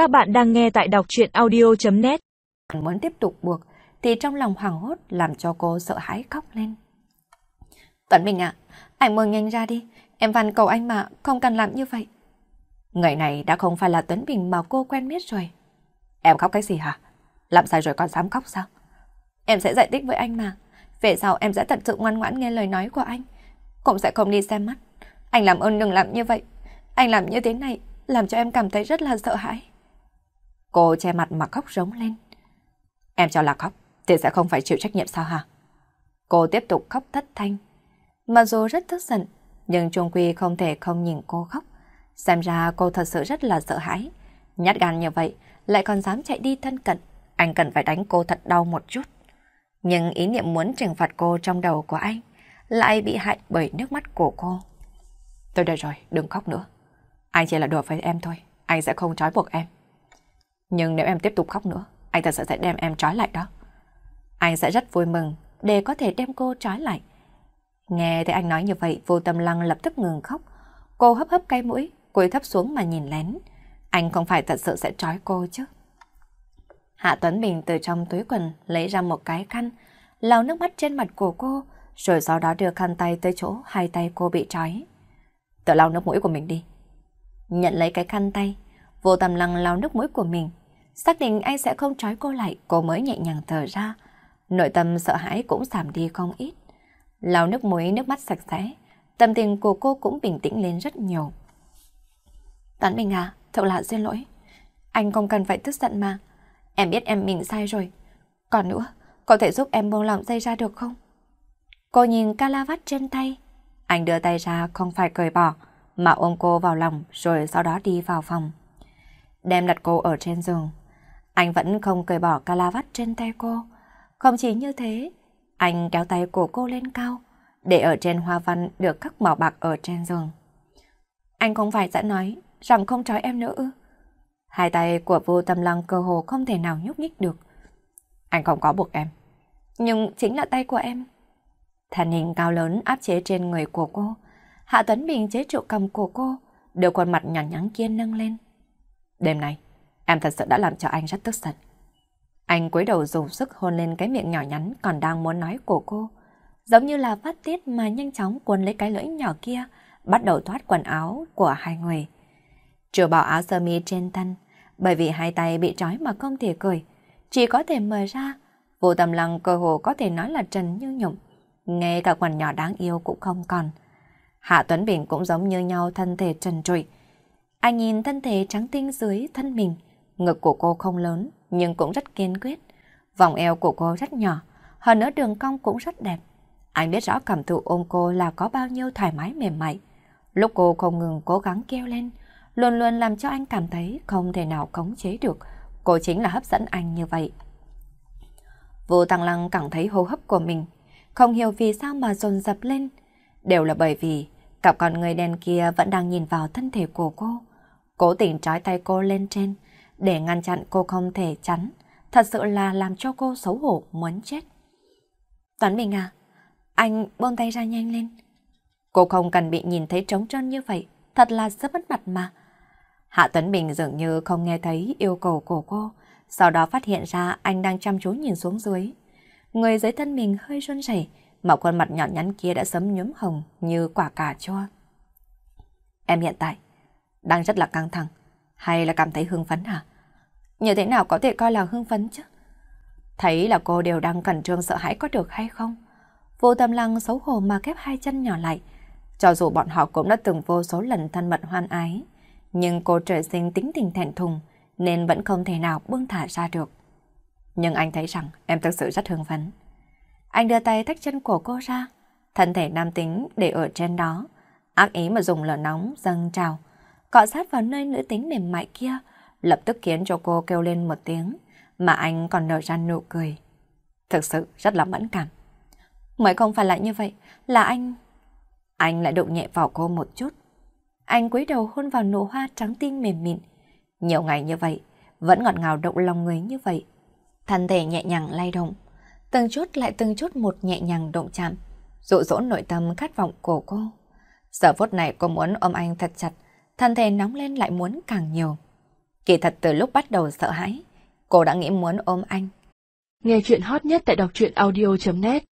Các bạn đang nghe tại đọc chuyện audio.net Muốn tiếp tục buộc thì trong lòng hoảng hốt làm cho cô sợ hãi khóc lên. Tuấn Bình ạ, anh mừng nhanh ra đi, em van cầu anh mà không cần làm như vậy. Người này đã không phải là Tuấn Bình mà cô quen biết rồi. Em khóc cái gì hả? Làm sai rồi còn dám khóc sao? Em sẽ giải thích với anh mà. Về sau em sẽ thật sự ngoan ngoãn nghe lời nói của anh. Cũng sẽ không đi xem mắt. Anh làm ơn đừng làm như vậy. Anh làm như thế này làm cho em cảm thấy rất là sợ hãi. Cô che mặt mà khóc rống lên. Em cho là khóc thì sẽ không phải chịu trách nhiệm sao hả? Cô tiếp tục khóc thất thanh. Mặc dù rất tức giận, nhưng Trung Quy không thể không nhìn cô khóc. Xem ra cô thật sự rất là sợ hãi. Nhát gan như vậy, lại còn dám chạy đi thân cận. Anh cần phải đánh cô thật đau một chút. Nhưng ý niệm muốn trừng phạt cô trong đầu của anh lại bị hại bởi nước mắt của cô. Tôi đây rồi, đừng khóc nữa. Anh chỉ là đùa với em thôi, anh sẽ không trói buộc em. Nhưng nếu em tiếp tục khóc nữa, anh thật sự sẽ đem em trói lại đó. Anh sẽ rất vui mừng để có thể đem cô trói lại. Nghe thấy anh nói như vậy, vô tâm lăng lập tức ngừng khóc. Cô hấp hấp cái mũi, cúi thấp xuống mà nhìn lén. Anh không phải thật sự sẽ trói cô chứ. Hạ Tuấn Bình từ trong túi quần lấy ra một cái khăn, lau nước mắt trên mặt của cô, rồi sau đó đưa khăn tay tới chỗ hai tay cô bị trói. Tự lau nước mũi của mình đi. Nhận lấy cái khăn tay, vô tâm lăng lau nước mũi của mình. Xác định anh sẽ không trói cô lại, cô mới nhẹ nhàng thở ra. Nội tâm sợ hãi cũng giảm đi không ít. Lau nước mũi nước mắt sạch sẽ, tâm tình của cô cũng bình tĩnh lên rất nhiều. Tán Bình à, thật là xin lỗi. Anh không cần phải tức giận mà. Em biết em mình sai rồi. Còn nữa, có thể giúp em buông lỏng dây ra được không? Cô nhìn calavat trên tay. Anh đưa tay ra không phải cởi bỏ, mà ôm cô vào lòng rồi sau đó đi vào phòng. Đem đặt cô ở trên giường. Anh vẫn không cởi bỏ calavat trên tay cô. Không chỉ như thế, anh kéo tay của cô lên cao, để ở trên hoa văn được khắc màu bạc ở trên giường. Anh không phải đã nói rằng không trói em nữa ư? Hai tay của vô tâm lăng cơ hồ không thể nào nhúc nhích được. Anh không có buộc em. Nhưng chính là tay của em. Thân hình cao lớn áp chế trên người của cô. Hạ Tuấn Bình chế trụ cầm của cô, đưa khuôn mặt nhỏ nhắn kia nâng lên. Đêm nay, em thật sự đã làm cho anh rất tức giận. Anh cúi đầu dùng sức hôn lên cái miệng nhỏ nhắn còn đang muốn nói của cô. Giống như là phát tiết mà nhanh chóng cuốn lấy cái lưỡi nhỏ kia, bắt đầu thoát quần áo của hai người. Chưa bỏ áo sơ mi trên thân, bởi vì hai tay bị trói mà không thể cười, chỉ có thể mở ra. Vô tầm lăng cơ hồ có thể nói là trần như nhụm, ngay cả quần nhỏ đáng yêu cũng không còn. Hạ Tuấn Bình cũng giống như nhau thân thể trần trụi. Anh nhìn thân thể trắng tinh dưới thân mình, ngực của cô không lớn nhưng cũng rất kiên quyết. Vòng eo của cô rất nhỏ, hơn nữa đường cong cũng rất đẹp. Anh biết rõ cảm thụ ôm cô là có bao nhiêu thoải mái mềm mại. Lúc cô không ngừng cố gắng kêu lên, luôn luôn làm cho anh cảm thấy không thể nào khống chế được. Cô chính là hấp dẫn anh như vậy. Vô Tăng Lăng cảm thấy hô hấp của mình, không hiểu vì sao mà dồn dập lên. Đều là bởi vì cặp con người đen kia vẫn đang nhìn vào thân thể của cô. Cố tình trói tay cô lên trên, để ngăn chặn cô không thể chắn. Thật sự là làm cho cô xấu hổ muốn chết. Tuấn Bình à, anh buông tay ra nhanh lên. Cô không cần bị nhìn thấy trống trơn như vậy, thật là rất mất mặt mà. Hạ Tuấn Bình dường như không nghe thấy yêu cầu của cô, sau đó phát hiện ra anh đang chăm chú nhìn xuống dưới. Người dưới thân mình hơi run rẩy, mà khuôn mặt nhọn nhắn kia đã sớm nhuốm hồng như quả cà chua. Em hiện tại đang rất là căng thẳng, hay là cảm thấy hưng phấn hả? Như thế nào có thể coi là hưng phấn chứ? Thấy là cô đều đang cẩn trương sợ hãi có được hay không? Vô tâm lăng xấu hổ mà khép hai chân nhỏ lại. Cho dù bọn họ cũng đã từng vô số lần thân mật hoan ái, nhưng cô trời sinh tính tình thẹn thùng nên vẫn không thể nào buông thả ra được. Nhưng anh thấy rằng em thực sự rất hưng phấn. Anh đưa tay tách chân của cô ra, thân thể nam tính để ở trên đó, ác ý mà dùng lửa nóng dâng trào, cọ sát vào nơi nữ tính mềm mại kia, lập tức khiến cho cô kêu lên một tiếng, mà anh còn nở ra nụ cười. Thực sự rất là mẫn cảm. Mới không phải là như vậy, là anh... Anh lại đụng nhẹ vào cô một chút. Anh cúi đầu hôn vào nụ hoa trắng tinh mềm mịn. Nhiều ngày như vậy, vẫn ngọt ngào động lòng người như vậy. Thân thể nhẹ nhàng lay động, từng chút lại từng chút một nhẹ nhàng động chạm, dụ dỗ nội tâm khát vọng của cô. Giờ phút này cô muốn ôm anh thật chặt, thân thể nóng lên lại muốn càng nhiều. Kỳ thật từ lúc bắt đầu sợ hãi, cô đã nghĩ muốn ôm anh. Nghe chuyện hot nhất tại đọc truyện audio.net